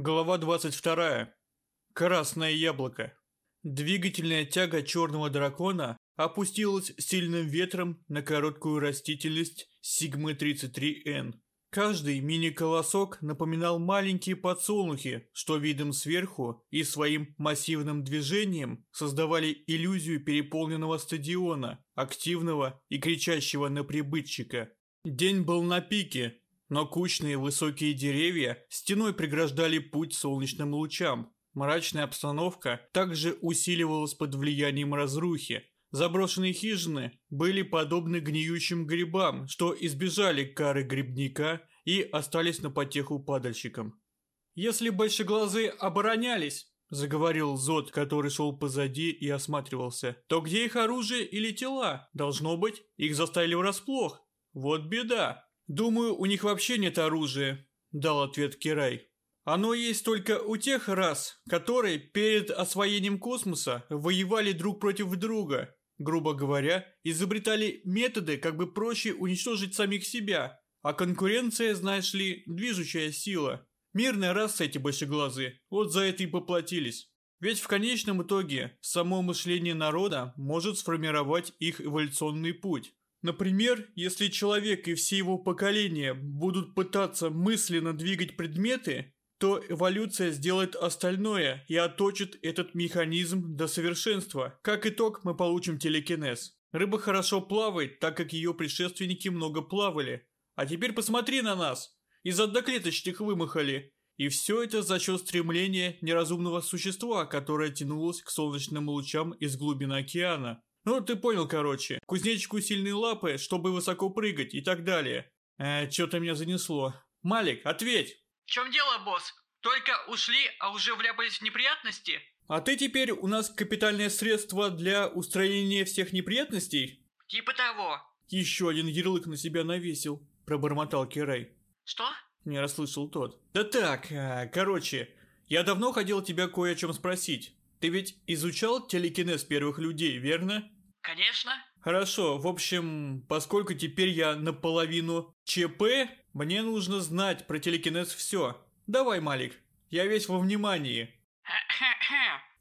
Глава 22. Красное яблоко. Двигательная тяга черного дракона опустилась сильным ветром на короткую растительность Сигмы-33Н. Каждый мини-колосок напоминал маленькие подсолнухи, что видом сверху и своим массивным движением создавали иллюзию переполненного стадиона, активного и кричащего на прибытчика. День был на пике, но кучные высокие деревья стеной преграждали путь солнечным лучам. Мрачная обстановка также усиливалась под влиянием разрухи. Заброшенные хижины были подобны гниющим грибам, что избежали кары грибника и остались на потеху падальщикам. «Если большеглазые оборонялись», — заговорил Зод, который шел позади и осматривался, «то где их оружие или тела? Должно быть, их заставили врасплох. Вот беда». «Думаю, у них вообще нет оружия», – дал ответ Кирай. «Оно есть только у тех рас, которые перед освоением космоса воевали друг против друга, грубо говоря, изобретали методы, как бы проще уничтожить самих себя, а конкуренция, знаешь ли, движущая сила. Мирная раса эти большеглазые, вот за это и поплатились». Ведь в конечном итоге само мышление народа может сформировать их эволюционный путь. Например, если человек и все его поколения будут пытаться мысленно двигать предметы, то эволюция сделает остальное и оточит этот механизм до совершенства. Как итог, мы получим телекинез. Рыба хорошо плавает, так как ее предшественники много плавали. А теперь посмотри на нас. Из одноклеточных вымахали. И все это за счет стремления неразумного существа, которое тянулось к солнечным лучам из глубин океана. Ну, ты понял, короче. Кузнечику сильные лапы, чтобы высоко прыгать и так далее. Э, что-то меня занесло. Малик, ответь! В чем дело, босс? Только ушли, а уже вляпались в неприятности? А ты теперь у нас капитальное средство для устранения всех неприятностей? Типа того. Еще один ярлык на себя навесил, пробормотал Кирай. Что? Не расслышал тот. Да так, э, короче, я давно хотел тебя кое о чем спросить. Ты ведь изучал телекинез первых людей, верно? Конечно. Хорошо, в общем, поскольку теперь я наполовину ЧП, мне нужно знать про телекинез все. Давай, Малик, я весь во внимании.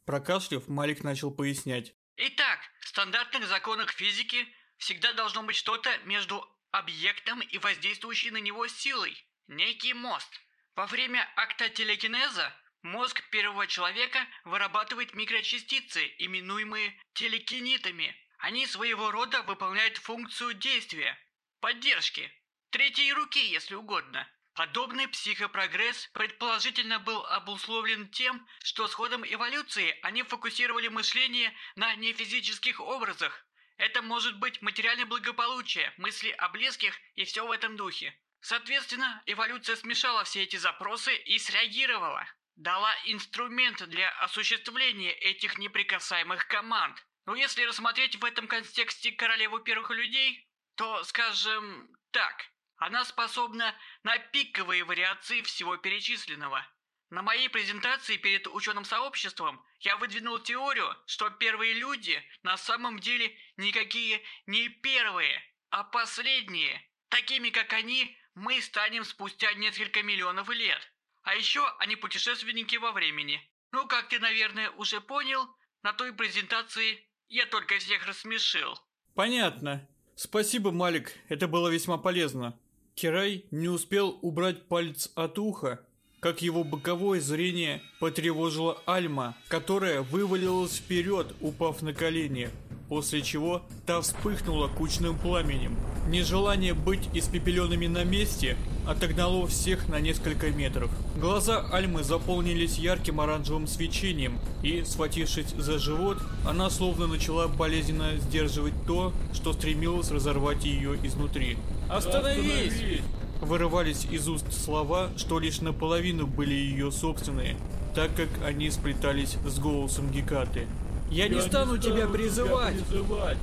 Прокашлив, Малик начал пояснять. Итак, в стандартных законах физики всегда должно быть что-то между объектом и воздействующей на него силой. Некий мост. Во время акта телекинеза мозг первого человека вырабатывает микрочастицы, именуемые телекинитами. Они своего рода выполняют функцию действия, поддержки, третьей руки, если угодно. Подобный психопрогресс предположительно был обусловлен тем, что с ходом эволюции они фокусировали мышление на нефизических образах. Это может быть материальное благополучие, мысли о близких и все в этом духе. Соответственно, эволюция смешала все эти запросы и среагировала. Дала инструмент для осуществления этих неприкасаемых команд. Но если рассмотреть в этом контексте королеву первых людей, то, скажем так, она способна на пиковые вариации всего перечисленного. На моей презентации перед ученым сообществом я выдвинул теорию, что первые люди на самом деле никакие не первые, а последние. Такими, как они, мы станем спустя несколько миллионов лет. А еще они путешественники во времени. Ну, как ты, наверное, уже понял, на той презентации я только всех рассмешил. Понятно. Спасибо, Малик, это было весьма полезно. Кирай не успел убрать палец от уха, как его боковое зрение потревожило Альма, которая вывалилась вперед, упав на колени после чего та вспыхнула кучным пламенем. Нежелание быть испепеленными на месте отогнало всех на несколько метров. Глаза Альмы заполнились ярким оранжевым свечением, и, схватившись за живот, она словно начала болезненно сдерживать то, что стремилось разорвать ее изнутри. «Остановись!» Вырывались из уст слова, что лишь наполовину были ее собственные, так как они сплетались с голосом Гекаты. Я, не стану тебя призывать. призывать.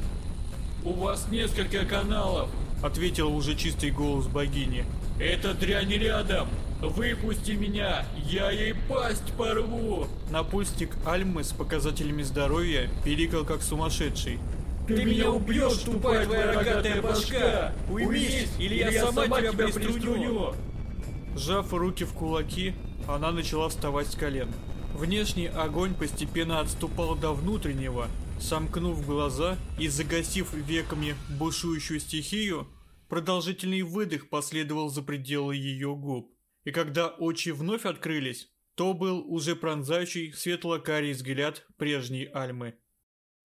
У вас несколько каналов, ответил уже чистый голос богини. Это дрянь рядом. Выпусти меня, я ей пасть порву. Напульстик Альмы с показателями здоровья пиликал как сумасшедший. Ты, Ты меня убьешь, тупая твоя рогатая башка! Уймись, или я, я сама, сама тебя приструню! Сжав руки в кулаки, она начала вставать с колен. Внешний огонь постепенно отступал до внутреннего. Сомкнув глаза и загасив веками бушующую стихию, продолжительный выдох последовал за пределы ее губ. И когда очи вновь открылись, то был уже пронзающий светло-карий взгляд прежней Альмы.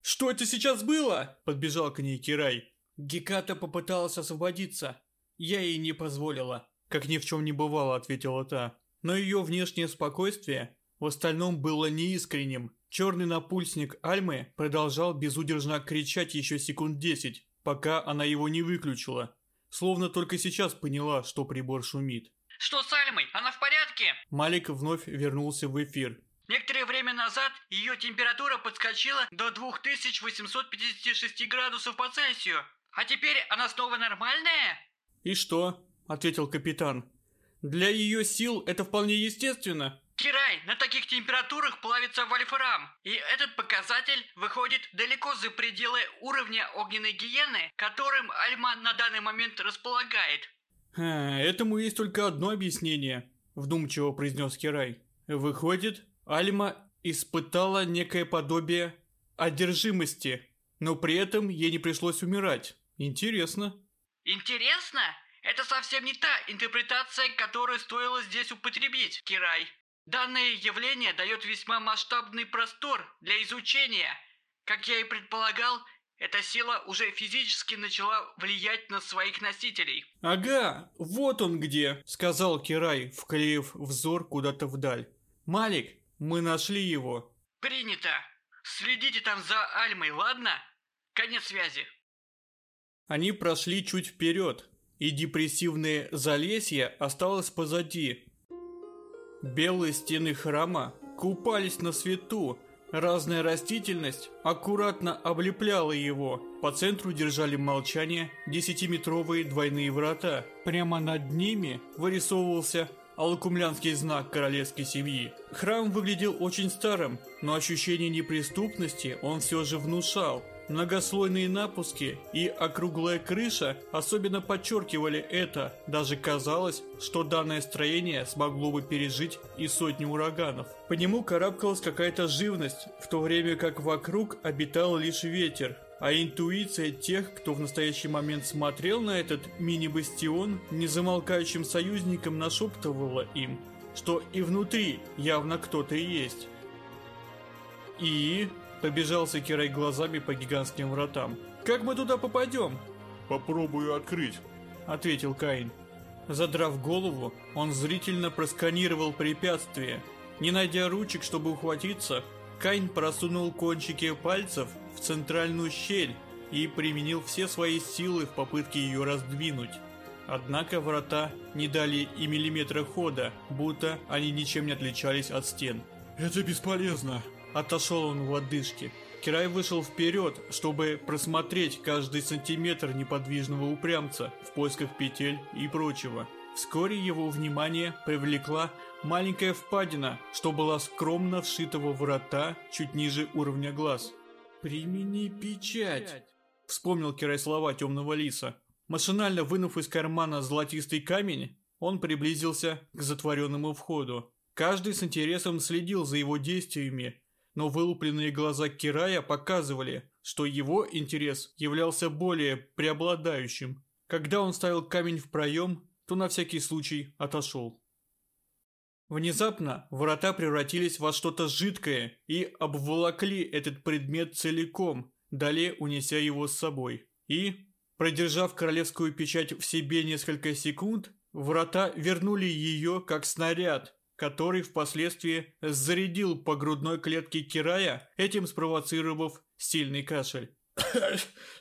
«Что это сейчас было?» – подбежал к ней Кирай. Геката попыталась освободиться. Я ей не позволила. Как ни в чем не бывало, ответила та. Но ее внешнее спокойствие в остальном было неискренним. Черный напульсник Альмы продолжал безудержно кричать еще секунд десять, пока она его не выключила. Словно только сейчас поняла, что прибор шумит. Что с Альмой? Она в порядке? Малик вновь вернулся в эфир. Некоторое время назад ее температура подскочила до 2856 градусов по Цельсию. А теперь она снова нормальная? И что? Ответил капитан. Для ее сил это вполне естественно. Кирай, на таких температурах плавится вольфрам, и этот показатель выходит далеко за пределы уровня огненной гиены, которым Альма на данный момент располагает. Этому есть только одно объяснение, вдумчиво произнес Кирай. Выходит, Альма испытала некое подобие одержимости, но при этом ей не пришлось умирать. Интересно. Интересно? Это совсем не та интерпретация, которую стоило здесь употребить, Кирай. Данное явление дает весьма масштабный простор для изучения. Как я и предполагал, эта сила уже физически начала влиять на своих носителей. «Ага, вот он где», — сказал Кирай, вклеив взор куда-то вдаль. «Малик, мы нашли его». «Принято. Следите там за Альмой, ладно? Конец связи». Они прошли чуть вперед, и депрессивное залесье осталось позади. Белые стены храма купались на свету, разная растительность аккуратно облепляла его. По центру держали молчание десятиметровые двойные врата. Прямо над ними вырисовывался алкумлянский знак королевской семьи. Храм выглядел очень старым, но ощущение неприступности он все же внушал. Многослойные напуски и округлая крыша особенно подчеркивали это. Даже казалось, что данное строение смогло бы пережить и сотни ураганов. По нему карабкалась какая-то живность, в то время как вокруг обитал лишь ветер. А интуиция тех, кто в настоящий момент смотрел на этот мини-бастион, незамолкающим союзникам нашептывала им, что и внутри явно кто-то есть. И Побежался Кирай глазами по гигантским вратам. «Как мы туда попадем?» «Попробую открыть», — ответил Каин. Задрав голову, он зрительно просканировал препятствие. Не найдя ручек, чтобы ухватиться, Каин просунул кончики пальцев в центральную щель и применил все свои силы в попытке ее раздвинуть. Однако врата не дали и миллиметра хода, будто они ничем не отличались от стен. «Это бесполезно», Отошел он в лодыжки. Кирай вышел вперед, чтобы просмотреть каждый сантиметр неподвижного упрямца в поисках петель и прочего. Вскоре его внимание привлекла маленькая впадина, что была скромно вшита во врата чуть ниже уровня глаз. «Примени печать», — вспомнил Кирай слова темного лиса. Машинально вынув из кармана золотистый камень, он приблизился к затворенному входу. Каждый с интересом следил за его действиями, но вылупленные глаза Кирая показывали, что его интерес являлся более преобладающим. Когда он ставил камень в проем, то на всякий случай отошел. Внезапно врата превратились во что-то жидкое и обволокли этот предмет целиком, далее унеся его с собой. И, продержав королевскую печать в себе несколько секунд, врата вернули ее как снаряд, который впоследствии зарядил по грудной клетке Кирая, этим спровоцировав сильный кашель.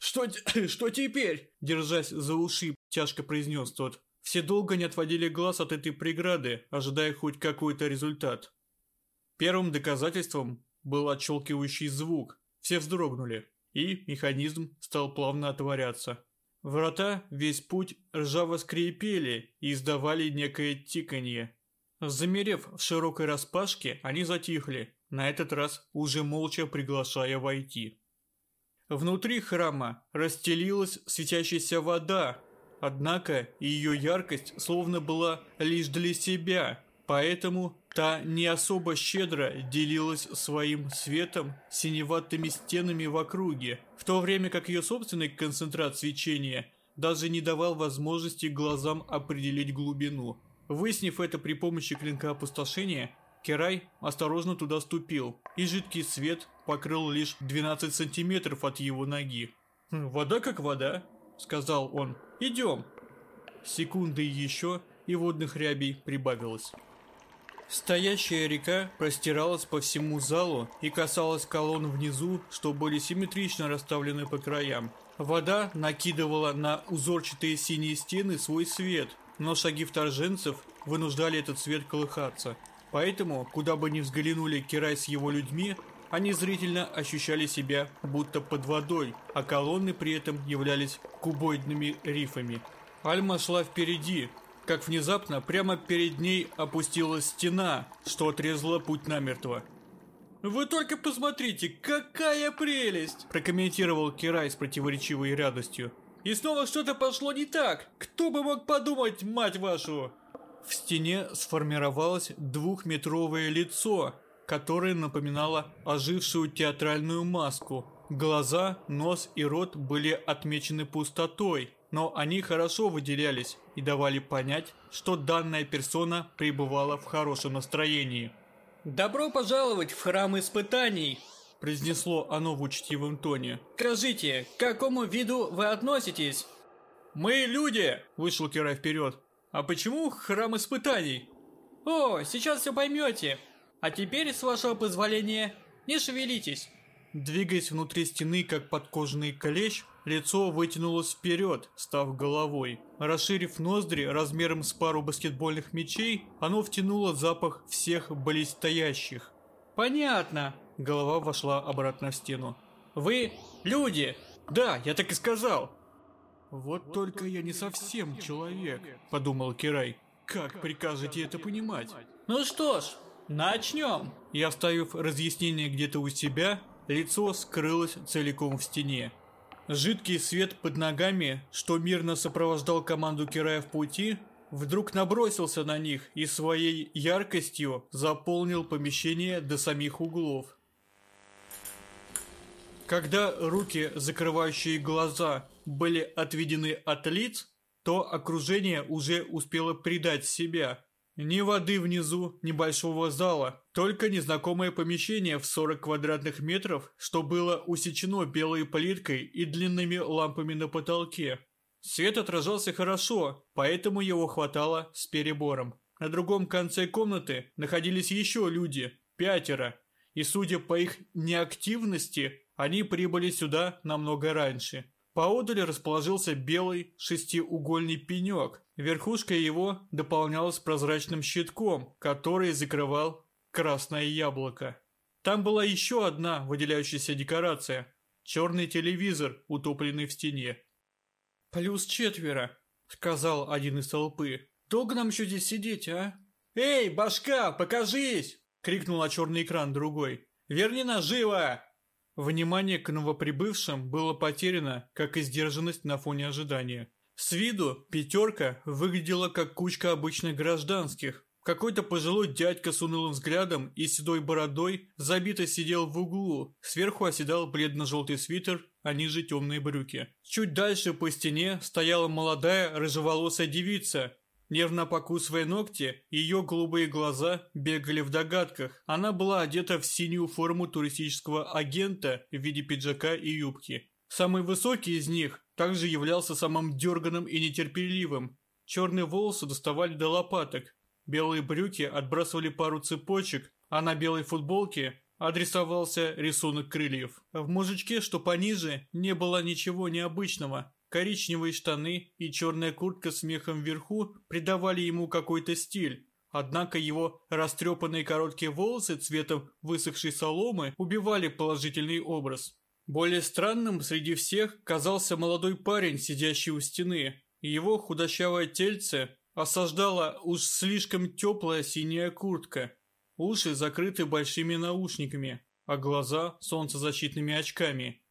«Что, что теперь?» Держась за уши, тяжко произнес тот. Все долго не отводили глаз от этой преграды, ожидая хоть какой-то результат. Первым доказательством был отщелкивающий звук. Все вздрогнули, и механизм стал плавно отворяться. Врата весь путь ржаво скрипели и издавали некое тиканье. Замерев в широкой распашке, они затихли, на этот раз уже молча приглашая войти. Внутри храма расстелилась светящаяся вода, Однако ее яркость словно была лишь для себя, поэтому та не особо щедро делилась своим светом синеватыми стенами в округе, в то время как ее собственный концентрат свечения даже не давал возможности глазам определить глубину. Выяснив это при помощи клинка опустошения, Керай осторожно туда ступил, и жидкий свет покрыл лишь 12 сантиметров от его ноги. «Хм, «Вода как вода», — сказал он. «Идем». Секунды еще, и водных рябей прибавилось. Стоящая река простиралась по всему залу и касалась колонн внизу, что были симметрично расставлены по краям. Вода накидывала на узорчатые синие стены свой свет, но шаги вторженцев вынуждали этот свет колыхаться. Поэтому, куда бы ни взглянули Кирай с его людьми, они зрительно ощущали себя будто под водой, а колонны при этом являлись кубоидными рифами. Альма шла впереди, как внезапно прямо перед ней опустилась стена, что отрезала путь намертво. «Вы только посмотрите, какая прелесть!» прокомментировал Кирай с противоречивой радостью. «И снова что-то пошло не так! Кто бы мог подумать, мать вашу!» В стене сформировалось двухметровое лицо, которое напоминало ожившую театральную маску. Глаза, нос и рот были отмечены пустотой, но они хорошо выделялись и давали понять, что данная персона пребывала в хорошем настроении. «Добро пожаловать в храм испытаний!» Произнесло оно в учтивом тоне. «Скажите, к какому виду вы относитесь?» «Мы люди!» – вышел Кирай вперед. «А почему храм испытаний?» «О, сейчас все поймете. А теперь, с вашего позволения, не шевелитесь». Двигаясь внутри стены, как подкожный клещ, лицо вытянулось вперед, став головой. Расширив ноздри размером с пару баскетбольных мячей, оно втянуло запах всех близстоящих. «Понятно», — голова вошла обратно в стену. «Вы люди!» «Да, я так и сказал!» «Вот только я не совсем человек», — подумал Кирай. «Как прикажете это понимать?» «Ну что ж, начнем!» И оставив разъяснение где-то у себя, лицо скрылось целиком в стене. Жидкий свет под ногами, что мирно сопровождал команду Кирая в пути, вдруг набросился на них и своей яркостью заполнил помещение до самих углов. Когда руки, закрывающие глаза, были отведены от лиц, то окружение уже успело предать себя. Ни воды внизу, ни большого зала, только незнакомое помещение в 40 квадратных метров, что было усечено белой плиткой и длинными лампами на потолке. Свет отражался хорошо, поэтому его хватало с перебором. На другом конце комнаты находились еще люди, пятеро, и судя по их неактивности, они прибыли сюда намного раньше. Поодаль расположился белый шестиугольный пенек. Верхушка его дополнялась прозрачным щитком, который закрывал красное яблоко. Там была еще одна выделяющаяся декорация – черный телевизор, утопленный в стене. «Плюс четверо», – сказал один из толпы. «Долго нам еще здесь сидеть, а?» «Эй, башка, покажись!» – крикнул на черный экран другой. «Верни нас живо!» Внимание к новоприбывшим было потеряно, как и сдержанность на фоне ожидания. С виду пятерка выглядела как кучка обычных гражданских. Какой-то пожилой дядька с унылым взглядом и седой бородой забито сидел в углу. Сверху оседал бледно-желтый свитер, а ниже темные брюки. Чуть дальше по стене стояла молодая рыжеволосая девица Нервно покусывая ногти, ее голубые глаза бегали в догадках. Она была одета в синюю форму туристического агента в виде пиджака и юбки. Самый высокий из них также являлся самым дерганым и нетерпеливым. Черные волосы доставали до лопаток. Белые брюки отбрасывали пару цепочек, а на белой футболке адресовался рисунок крыльев. В мужичке, что пониже, не было ничего необычного. Коричневые штаны и черная куртка с мехом вверху придавали ему какой-то стиль. Однако его растрепанные короткие волосы цветом высохшей соломы убивали положительный образ. Более странным среди всех казался молодой парень, сидящий у стены. Его худощавое тельце осаждала уж слишком теплая синяя куртка. Уши закрыты большими наушниками, а глаза солнцезащитными очками.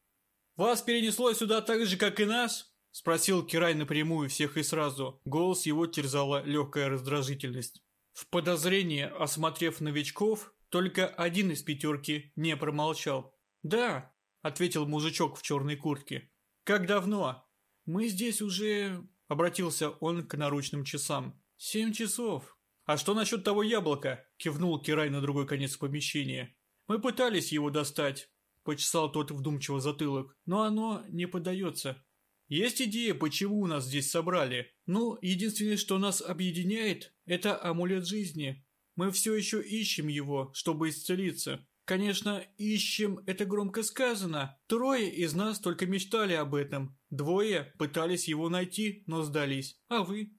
«Вас перенесло сюда так же, как и нас?» Спросил Кирай напрямую всех и сразу. Голос его терзала легкая раздражительность. В подозрении, осмотрев новичков, только один из пятерки не промолчал. «Да», — ответил мужичок в черной куртке. «Как давно?» «Мы здесь уже...» — обратился он к наручным часам. «Семь часов». «А что насчет того яблока?» — кивнул Кирай на другой конец помещения. «Мы пытались его достать», — почесал тот вдумчиво затылок, «но оно не подается». «Есть идея, почему нас здесь собрали? Ну, единственное, что нас объединяет, это амулет жизни. Мы все еще ищем его, чтобы исцелиться. Конечно, ищем, это громко сказано. Трое из нас только мечтали об этом. Двое пытались его найти, но сдались. А вы?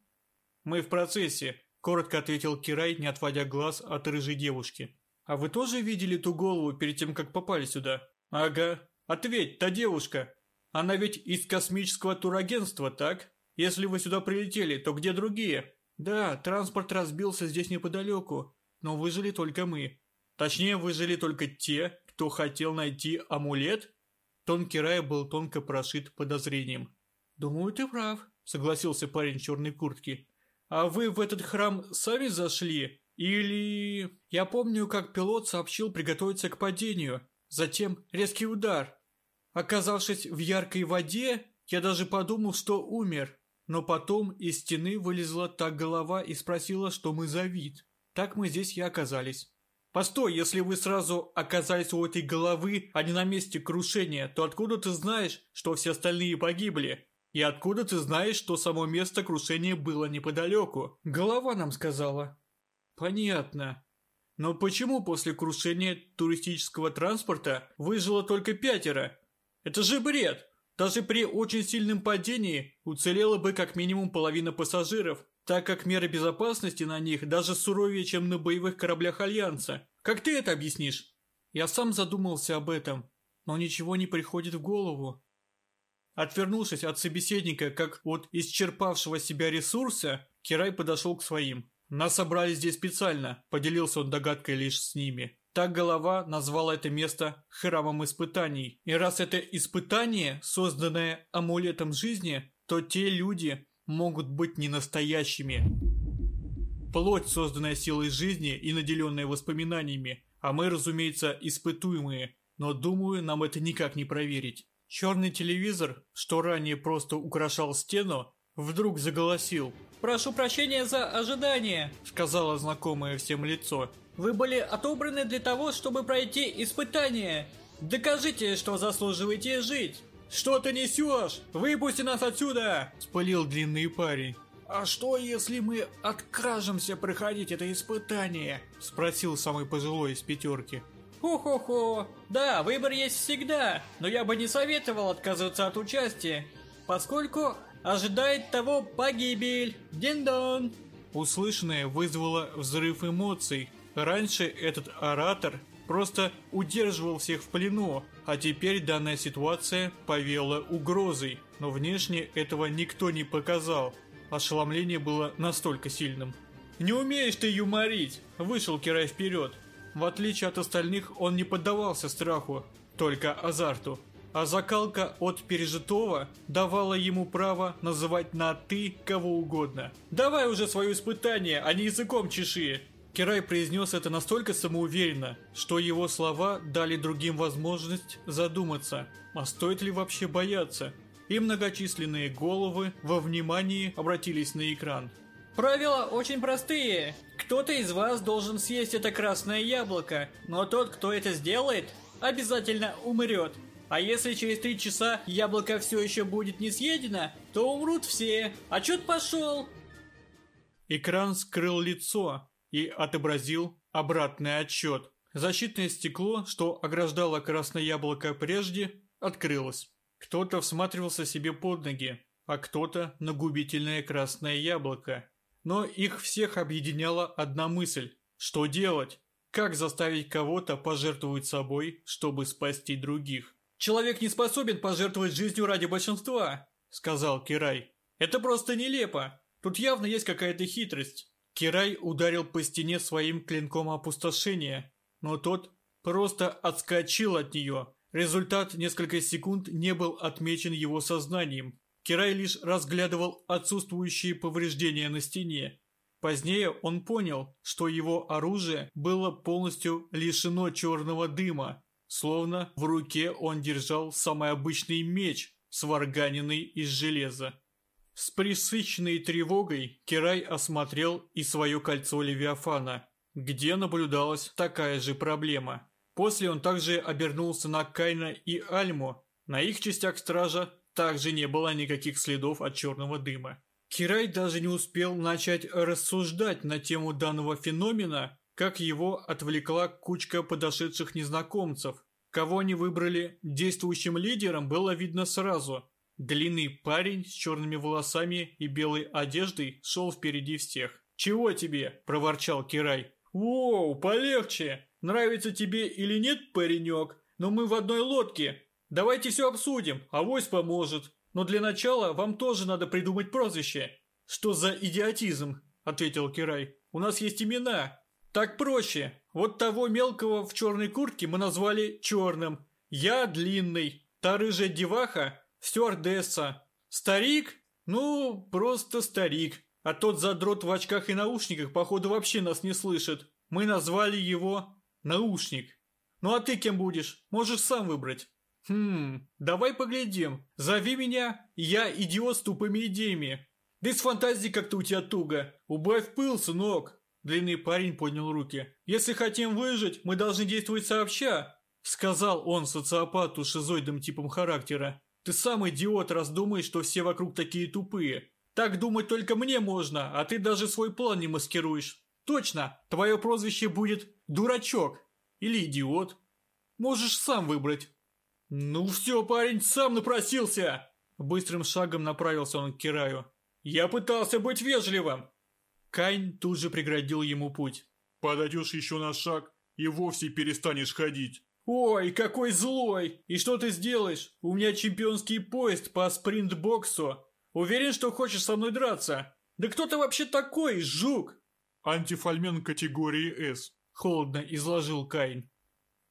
Мы в процессе, коротко ответил Кирай, не отводя глаз от рыжей девушки. А вы тоже видели ту голову перед тем, как попали сюда? Ага. Ответь, та девушка. Она ведь из космического турагентства, так? Если вы сюда прилетели, то где другие? Да, транспорт разбился здесь неподалеку, но выжили только мы. Точнее, выжили только те, кто хотел найти амулет? Тонкий рай был тонко прошит подозрением. «Думаю, ты прав», — согласился парень в черной куртке. «А вы в этот храм сами зашли? Или...» «Я помню, как пилот сообщил приготовиться к падению. Затем резкий удар. Оказавшись в яркой воде, я даже подумал, что умер. Но потом из стены вылезла та голова и спросила, что мы за вид. Так мы здесь и оказались. Постой, если вы сразу оказались у этой головы, а не на месте крушения, то откуда ты знаешь, что все остальные погибли? И откуда ты знаешь, что само место крушения было неподалеку? Голова нам сказала. Понятно. Но почему после крушения туристического транспорта выжило только пятеро? Это же бред! Даже при очень сильном падении уцелела бы как минимум половина пассажиров, так как меры безопасности на них даже суровее, чем на боевых кораблях Альянса. Как ты это объяснишь? Я сам задумался об этом, но ничего не приходит в голову. Отвернувшись от собеседника, как от исчерпавшего себя ресурса, Кирай подошел к своим. «Нас собрали здесь специально», — поделился он догадкой лишь с ними. Так голова назвала это место храмом испытаний. И раз это испытание, созданное амулетом жизни, то те люди, могут быть не настоящими. Плоть, созданная силой жизни и наделенная воспоминаниями, а мы, разумеется, испытуемые, но думаю, нам это никак не проверить. Черный телевизор, что ранее просто украшал стену, вдруг заголосил. «Прошу прощения за ожидание», — сказала знакомое всем лицо. «Вы были отобраны для того, чтобы пройти испытание. Докажите, что заслуживаете жить». «Что ты несешь? Выпусти нас отсюда!» – спылил длинный парень. «А что, если мы откажемся проходить это испытание?» – спросил самый пожилой из пятерки. «Хо-хо-хо! Да, выбор есть всегда, но я бы не советовал отказываться от участия, поскольку ожидает того погибель. Дин-дон!» Услышанное вызвало взрыв эмоций. Раньше этот оратор просто удерживал всех в плену, а теперь данная ситуация повела угрозой, но внешне этого никто не показал. Ошеломление было настолько сильным. «Не умеешь ты юморить!» – вышел Кирай вперед. В отличие от остальных, он не поддавался страху, только азарту. А закалка от пережитого давала ему право называть на «ты» кого угодно. «Давай уже свое испытание, а не языком чеши!» Кирай произнес это настолько самоуверенно, что его слова дали другим возможность задуматься, а стоит ли вообще бояться. И многочисленные головы во внимании обратились на экран. Правила очень простые. Кто-то из вас должен съесть это красное яблоко, но тот, кто это сделает, обязательно умрет. А если через три часа яблоко все еще будет не съедено, то умрут все. Отчет пошел. Экран скрыл лицо, и отобразил обратный отчет. Защитное стекло, что ограждало красное яблоко прежде, открылось. Кто-то всматривался себе под ноги, а кто-то на губительное красное яблоко. Но их всех объединяла одна мысль – что делать? Как заставить кого-то пожертвовать собой, чтобы спасти других? «Человек не способен пожертвовать жизнью ради большинства», – сказал Кирай. «Это просто нелепо. Тут явно есть какая-то хитрость. Кирай ударил по стене своим клинком опустошения, но тот просто отскочил от нее. Результат несколько секунд не был отмечен его сознанием. Кирай лишь разглядывал отсутствующие повреждения на стене. Позднее он понял, что его оружие было полностью лишено черного дыма, словно в руке он держал самый обычный меч, сварганенный из железа. С присыщенной тревогой Кирай осмотрел и свое кольцо Левиафана, где наблюдалась такая же проблема. После он также обернулся на Кайна и Альму. На их частях стража также не было никаких следов от черного дыма. Кирай даже не успел начать рассуждать на тему данного феномена, как его отвлекла кучка подошедших незнакомцев. Кого они выбрали действующим лидером, было видно сразу. Длинный парень с черными волосами и белой одеждой шел впереди всех. «Чего тебе?» – проворчал Кирай. «Воу, полегче! Нравится тебе или нет, паренек, но мы в одной лодке. Давайте все обсудим, авось поможет. Но для начала вам тоже надо придумать прозвище». «Что за идиотизм?» – ответил Кирай. «У нас есть имена. Так проще. Вот того мелкого в черной куртке мы назвали черным. Я длинный. Та рыжая деваха стюардесса. Старик? Ну, просто старик. А тот задрот в очках и наушниках, походу, вообще нас не слышит. Мы назвали его Наушник. Ну а ты кем будешь? Можешь сам выбрать. Хм, давай поглядим. Зови меня, я идиот с тупыми идеями. Да и с фантазией как-то у тебя туго. Убавь пыл, сынок. Длинный парень поднял руки. Если хотим выжить, мы должны действовать сообща. Сказал он социопату с шизоидным типом характера. Ты сам идиот, раз думаешь, что все вокруг такие тупые. Так думать только мне можно, а ты даже свой план не маскируешь. Точно, твое прозвище будет «Дурачок» или «Идиот». Можешь сам выбрать. Ну все, парень, сам напросился. Быстрым шагом направился он к Кираю. Я пытался быть вежливым. Кайн тут же преградил ему путь. Подойдешь еще на шаг и вовсе перестанешь ходить. «Ой, какой злой! И что ты сделаешь? У меня чемпионский поезд по спринтбоксу. Уверен, что хочешь со мной драться? Да кто ты вообще такой, жук?» «Антифольмен категории С», — холодно изложил Кайн.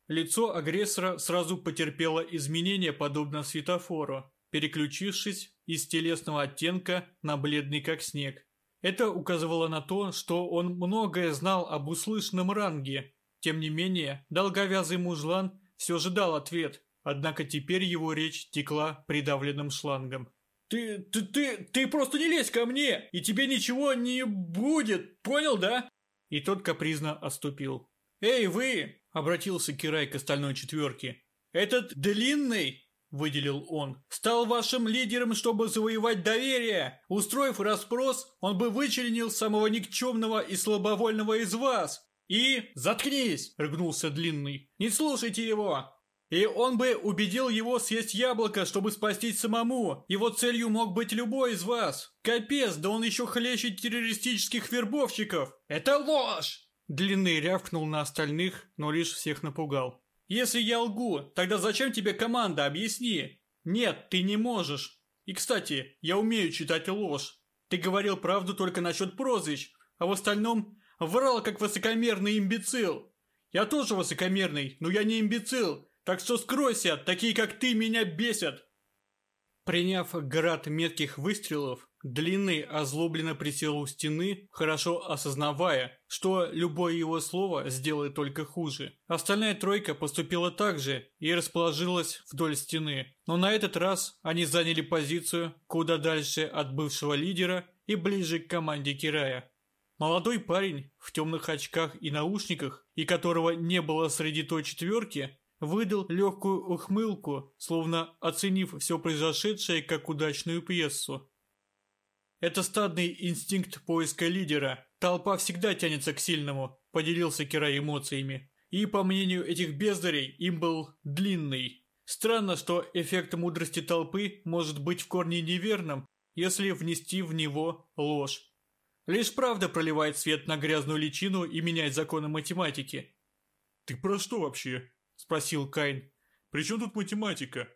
Лицо агрессора сразу потерпело изменения, подобно светофору, переключившись из телесного оттенка на бледный как снег. Это указывало на то, что он многое знал об услышанном ранге, тем не менее, долговязый мужлан все же дал ответ, однако теперь его речь текла придавленным шлангом. «Ты, ты, ты, ты просто не лезь ко мне, и тебе ничего не будет, понял, да?» И тот капризно отступил. «Эй, вы!» — обратился Кирай к остальной четверке. «Этот длинный, — выделил он, — стал вашим лидером, чтобы завоевать доверие. Устроив расспрос, он бы вычленил самого никчемного и слабовольного из вас, «И заткнись!» – рыгнулся Длинный. «Не слушайте его!» И он бы убедил его съесть яблоко, чтобы спастись самому. Его целью мог быть любой из вас. Капец, да он еще хлещет террористических вербовщиков. Это ложь! Длинный рявкнул на остальных, но лишь всех напугал. Если я лгу, тогда зачем тебе команда, объясни? Нет, ты не можешь. И, кстати, я умею читать ложь. Ты говорил правду только насчет прозвищ, а в остальном Врал, как высокомерный имбецил. Я тоже высокомерный, но я не имбецил, так что скройся, такие как ты меня бесят. Приняв град метких выстрелов, Длинный озлобленно присел у стены, хорошо осознавая, что любое его слово сделает только хуже. Остальная тройка поступила так же и расположилась вдоль стены, но на этот раз они заняли позицию куда дальше от бывшего лидера и ближе к команде Кирая. Молодой парень в темных очках и наушниках, и которого не было среди той четверки, выдал легкую ухмылку, словно оценив все произошедшее как удачную пьесу. «Это стадный инстинкт поиска лидера. Толпа всегда тянется к сильному», – поделился Кира эмоциями. И, по мнению этих бездарей, им был длинный. Странно, что эффект мудрости толпы может быть в корне неверным, если внести в него ложь. Лишь правда проливает свет на грязную личину и меняет законы математики. «Ты про что вообще?» – спросил Кайн. «При чем тут математика?»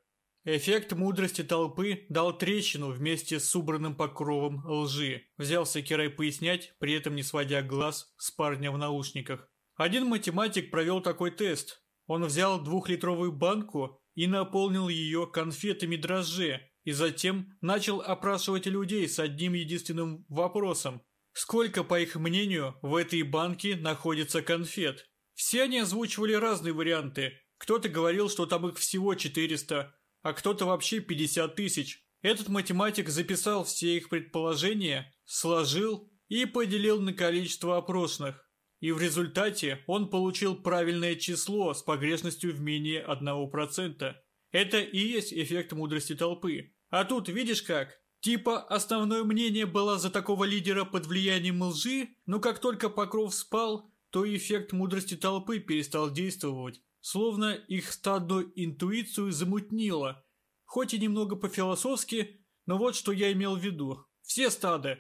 Эффект мудрости толпы дал трещину вместе с убранным покровом лжи. Взялся Кирай пояснять, при этом не сводя глаз с парня в наушниках. Один математик провел такой тест. Он взял двухлитровую банку и наполнил ее конфетами дрожже. и затем начал опрашивать людей с одним единственным вопросом. Сколько, по их мнению, в этой банке находится конфет? Все они озвучивали разные варианты. Кто-то говорил, что там их всего 400, а кто-то вообще 50 тысяч. Этот математик записал все их предположения, сложил и поделил на количество опрошенных. И в результате он получил правильное число с погрешностью в менее 1%. Это и есть эффект мудрости толпы. А тут видишь как? Типа основное мнение было за такого лидера под влиянием лжи, но как только Покров спал, то эффект мудрости толпы перестал действовать. Словно их стадную интуицию замутнило. Хоть и немного по-философски, но вот что я имел в виду. Все стады.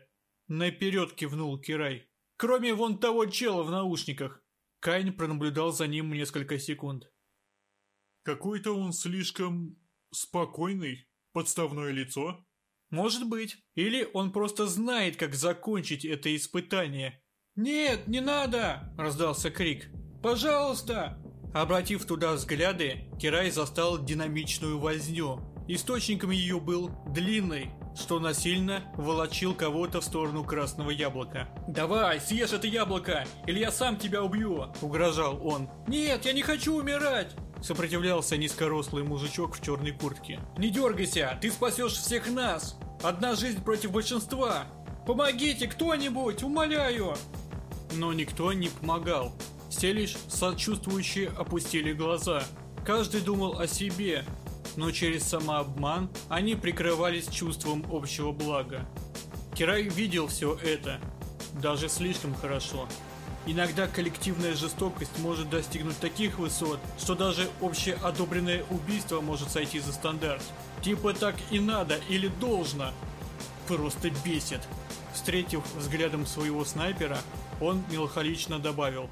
Наперед кивнул Кирай. Кроме вон того чела в наушниках. Кайн пронаблюдал за ним несколько секунд. Какой-то он слишком спокойный, подставное лицо. Может быть. Или он просто знает, как закончить это испытание. «Нет, не надо!» – раздался крик. «Пожалуйста!» Обратив туда взгляды, Кирай застал динамичную возню. Источником ее был длинный, что насильно волочил кого-то в сторону красного яблока. «Давай, съешь это яблоко, или я сам тебя убью!» – угрожал он. «Нет, я не хочу умирать!» Сопротивлялся низкорослый мужичок в черной куртке. «Не дергайся, ты спасешь всех нас! Одна жизнь против большинства! Помогите кто-нибудь, умоляю!» Но никто не помогал. Все лишь сочувствующие опустили глаза. Каждый думал о себе, но через самообман они прикрывались чувством общего блага. Кирай видел все это, даже слишком хорошо. Иногда коллективная жестокость может достигнуть таких высот, что даже общеодобренное убийство может сойти за стандарт. Типа так и надо или должно. Просто бесит. Встретив взглядом своего снайпера, он меланхолично добавил.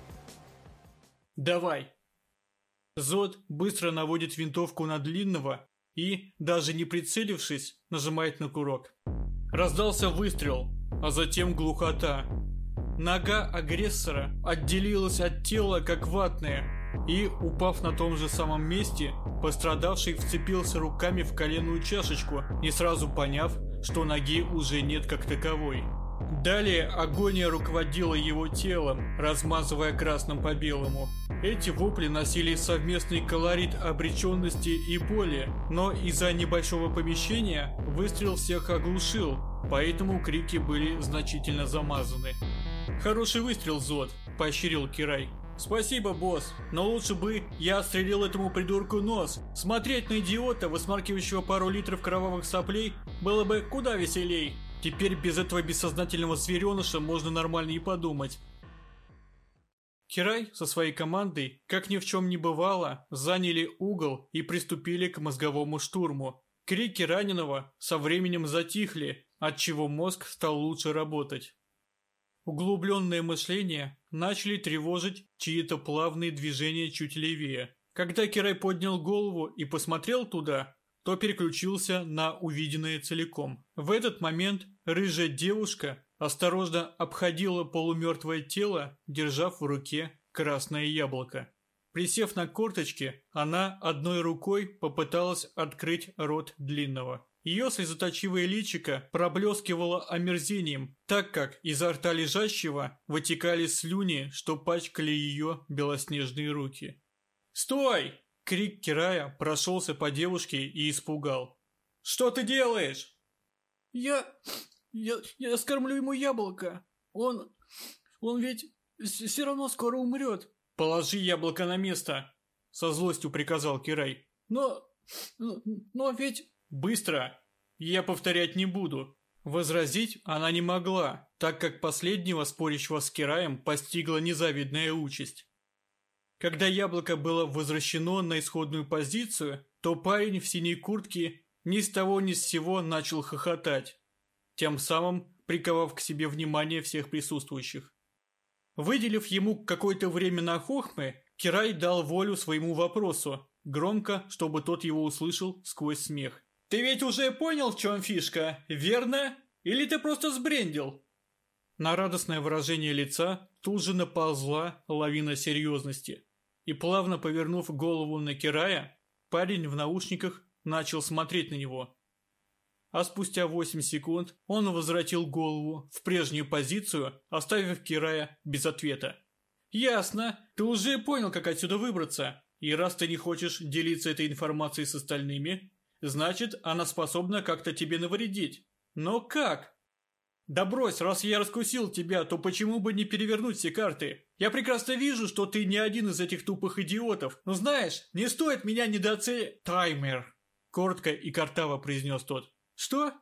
«Давай». Зод быстро наводит винтовку на длинного и, даже не прицелившись, нажимает на курок. Раздался выстрел, а затем глухота. Нога агрессора отделилась от тела, как ватная, и, упав на том же самом месте, пострадавший вцепился руками в коленную чашечку, не сразу поняв, что ноги уже нет как таковой. Далее агония руководила его телом, размазывая красным по белому. Эти вопли носили совместный колорит обреченности и боли, но из-за небольшого помещения выстрел всех оглушил, поэтому крики были значительно замазаны. «Хороший выстрел, Зод», – поощрил Кирай. «Спасибо, босс, но лучше бы я отстрелил этому придурку нос. Смотреть на идиота, высмаркивающего пару литров кровавых соплей, было бы куда веселей. Теперь без этого бессознательного звереныша можно нормально и подумать». Кирай со своей командой, как ни в чем не бывало, заняли угол и приступили к мозговому штурму. Крики раненого со временем затихли, отчего мозг стал лучше работать. Углубленное мышление начали тревожить чьи-то плавные движения чуть левее. Когда Кирай поднял голову и посмотрел туда, то переключился на увиденное целиком. В этот момент рыжая девушка осторожно обходила полумертвое тело, держав в руке красное яблоко. Присев на корточки, она одной рукой попыталась открыть рот длинного. Ее слезоточивое личико проблескивало омерзением, так как изо рта лежащего вытекали слюни, что пачкали ее белоснежные руки. «Стой!» – крик Кирая прошелся по девушке и испугал. «Что ты делаешь?» «Я... я... я скормлю ему яблоко. Он... он ведь все равно скоро умрет». «Положи яблоко на место!» – со злостью приказал Кирай. «Но... но ведь...» «Быстро! Я повторять не буду». Возразить она не могла, так как последнего спорящего с Кираем постигла незавидная участь. Когда яблоко было возвращено на исходную позицию, то парень в синей куртке ни с того ни с сего начал хохотать, тем самым приковав к себе внимание всех присутствующих. Выделив ему какое-то время на хохмы, Кирай дал волю своему вопросу, громко, чтобы тот его услышал сквозь смех. Ты ведь уже понял, в чем фишка, верно? Или ты просто сбрендил?» На радостное выражение лица тут же наползла лавина серьезности. И плавно повернув голову на Кирая, парень в наушниках начал смотреть на него. А спустя 8 секунд он возвратил голову в прежнюю позицию, оставив Кирая без ответа. «Ясно. Ты уже понял, как отсюда выбраться. И раз ты не хочешь делиться этой информацией с остальными, значит, она способна как-то тебе навредить. Но как?» «Да брось, раз я раскусил тебя, то почему бы не перевернуть все карты? Я прекрасно вижу, что ты не один из этих тупых идиотов. Но знаешь, не стоит меня недооценивать...» «Таймер!» — коротко и картаво произнес тот. «Что?»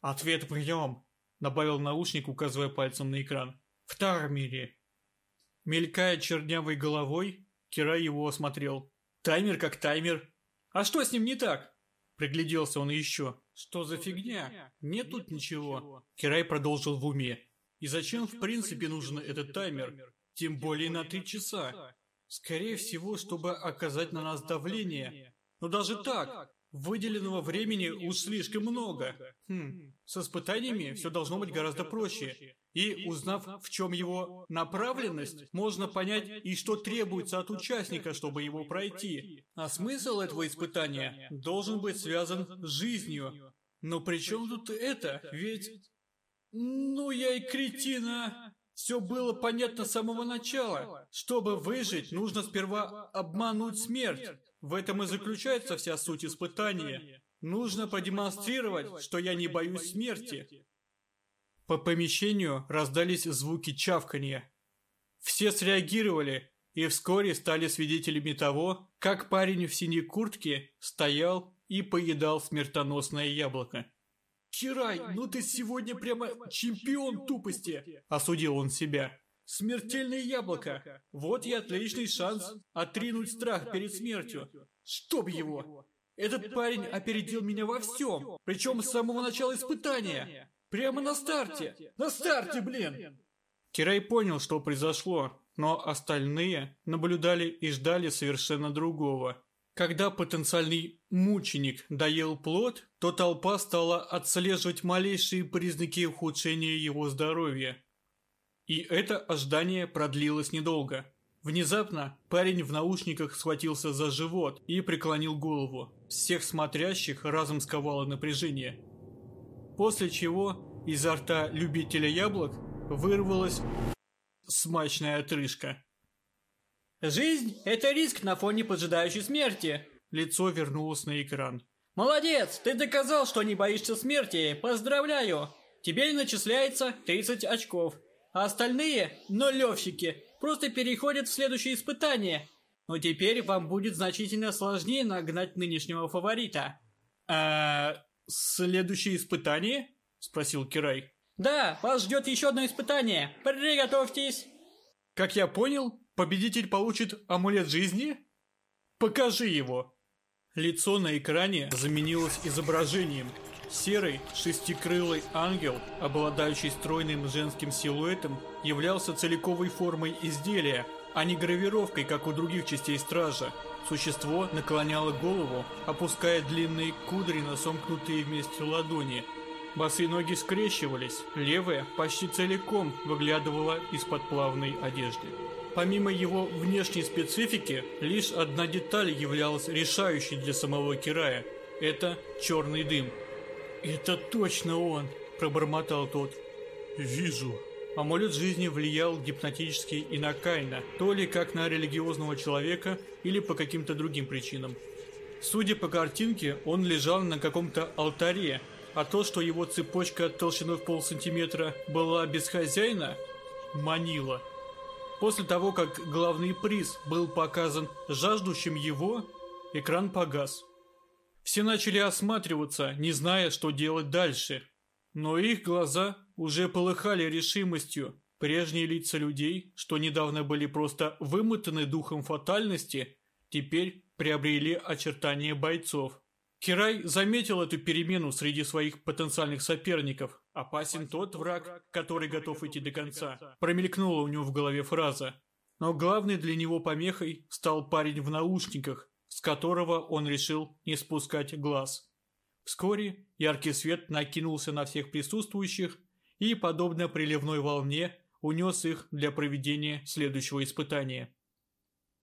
«Ответ прием», — добавил наушник, указывая пальцем на экран. «В таймере». Мелькая чернявой головой, Кира его осмотрел. «Таймер как таймер. А что с ним не так?» Пригляделся он еще. «Что за фигня? Нет тут ничего». Кирай продолжил в уме. «И зачем в принципе нужен этот таймер? Тем более на три часа. Скорее всего, чтобы оказать на нас давление. Но даже так, Выделенного времени уж слишком много. Хм, с испытаниями все должно быть гораздо проще. И, узнав, в чем его направленность, можно понять и что требуется от участника, чтобы его пройти. А смысл этого испытания должен быть связан с жизнью. Но при чем тут это? Ведь... Ну, я и кретина. Все было понятно с самого начала. Чтобы выжить, нужно сперва обмануть смерть. В этом и заключается вся суть испытания. Нужно продемонстрировать, что я не боюсь смерти. По помещению раздались звуки чавканья. Все среагировали и вскоре стали свидетелями того, как парень в синей куртке стоял и поедал смертоносное яблоко. «Кирай, ну ты сегодня прямо чемпион тупости!» – осудил он себя. Смертельное яблоко. Вот и отличный шанс отринуть страх перед смертью. Чтоб его! Этот парень опередил меня во всем, причем с самого начала испытания. Прямо на старте. На старте, блин! Кирай понял, что произошло, но остальные наблюдали и ждали совершенно другого. Когда потенциальный мученик доел плод, то толпа стала отслеживать малейшие признаки ухудшения его здоровья. И это ожидание продлилось недолго. Внезапно парень в наушниках схватился за живот и преклонил голову. Всех смотрящих разом сковало напряжение. После чего изо рта любителя яблок вырвалась смачная отрыжка. «Жизнь – это риск на фоне поджидающей смерти!» Лицо вернулось на экран. «Молодец! Ты доказал, что не боишься смерти! Поздравляю! Тебе начисляется 30 очков!» А остальные нулевщики просто переходят в следующее испытание. Но теперь вам будет значительно сложнее нагнать нынешнего фаворита. А следующее испытание? Спросил Кирай. Да, вас ждет еще одно испытание. Приготовьтесь. Как я понял, победитель получит амулет жизни? Покажи его. Лицо на экране заменилось изображением, Серый, шестикрылый ангел, обладающий стройным женским силуэтом, являлся целиковой формой изделия, а не гравировкой, как у других частей стража. Существо наклоняло голову, опуская длинные кудри на сомкнутые вместе ладони. Босые ноги скрещивались, левая почти целиком выглядывала из-под плавной одежды. Помимо его внешней специфики, лишь одна деталь являлась решающей для самого Кирая – это черный дым – «Это точно он!» – пробормотал тот. «Вижу». Амулет жизни влиял гипнотически и на Кайна, то ли как на религиозного человека, или по каким-то другим причинам. Судя по картинке, он лежал на каком-то алтаре, а то, что его цепочка толщиной в полсантиметра была без хозяина, манила. После того, как главный приз был показан жаждущим его, экран погас. Все начали осматриваться, не зная, что делать дальше. Но их глаза уже полыхали решимостью. Прежние лица людей, что недавно были просто вымотаны духом фатальности, теперь приобрели очертания бойцов. Кирай заметил эту перемену среди своих потенциальных соперников. «Опасен тот враг, который готов идти до конца», промелькнула у него в голове фраза. Но главной для него помехой стал парень в наушниках, с которого он решил не спускать глаз. Вскоре яркий свет накинулся на всех присутствующих и, подобно приливной волне, унес их для проведения следующего испытания.